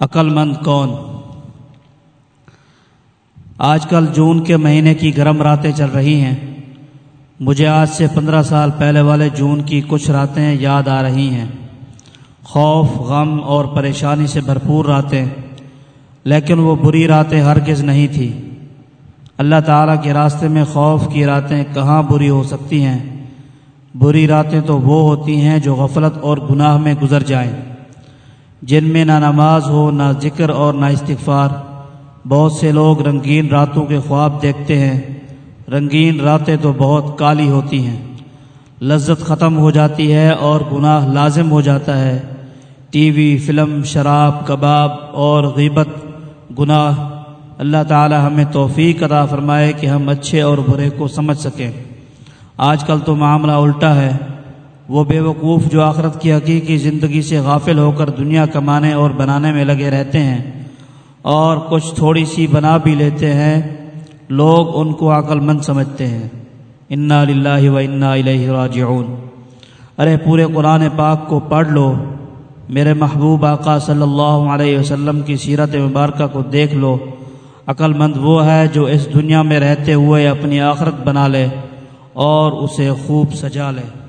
عقل مند کون؟ آج کل جون کے مہینے کی گرم راتیں چل رہی ہیں۔ مجھے آج سے پندرہ سال پہلے والے جون کی کچھ راتیں یاد آ رہی ہیں۔ خوف، غم اور پریشانی سے بھرپور راتیں، لیکن وہ بری راتیں ہرگز نہیں تھیں۔ اللہ تعالیٰ کے راستے میں خوف کی راتیں کہاں بری ہو سکتی ہیں؟ بری راتیں تو وہ ہوتی ہیں جو غفلت اور گناہ میں گزر جائیں۔ جن میں نہ نماز ہو، نہ ذکر اور نہ استغفار۔ بہت سے لوگ رنگین راتوں کے خواب دیکھتے ہیں۔ رنگین راتیں تو بہت کالی ہوتی ہیں۔ لذت ختم ہو جاتی ہے اور گناہ لازم ہو جاتا ہے۔ ٹی وی، فلم، شراب، کباب اور غیبت، گناہ۔ اللہ تعالی ہمیں توفیق عطا فرمائے کہ ہم اچھے اور برے کو سمجھ سکیں۔ آج کل تو معاملہ الٹا ہے۔ وہ بے وقوف جو آخرت کی حقیقی زندگی سے غافل ہو کر دنیا کمانے اور بنانے میں لگے رہتے ہیں اور کچھ تھوڑی سی بنا بھی لیتے ہیں، لوگ ان کو عقل مند سمجھتے ہیں۔ انا للہ و انا الیہ راجعون۔ ارے پورے قرآن پاک کو پڑھ لو۔ میرے محبوب آقا صلی اللہ علیہ وسلم کی سیرت مبارکہ کو دیکھ لو۔ عقل مند وہ ہے جو اس دنیا میں رہتے ہوئے اپنی آخرت بنا لے اور اسے خوب سجا لے۔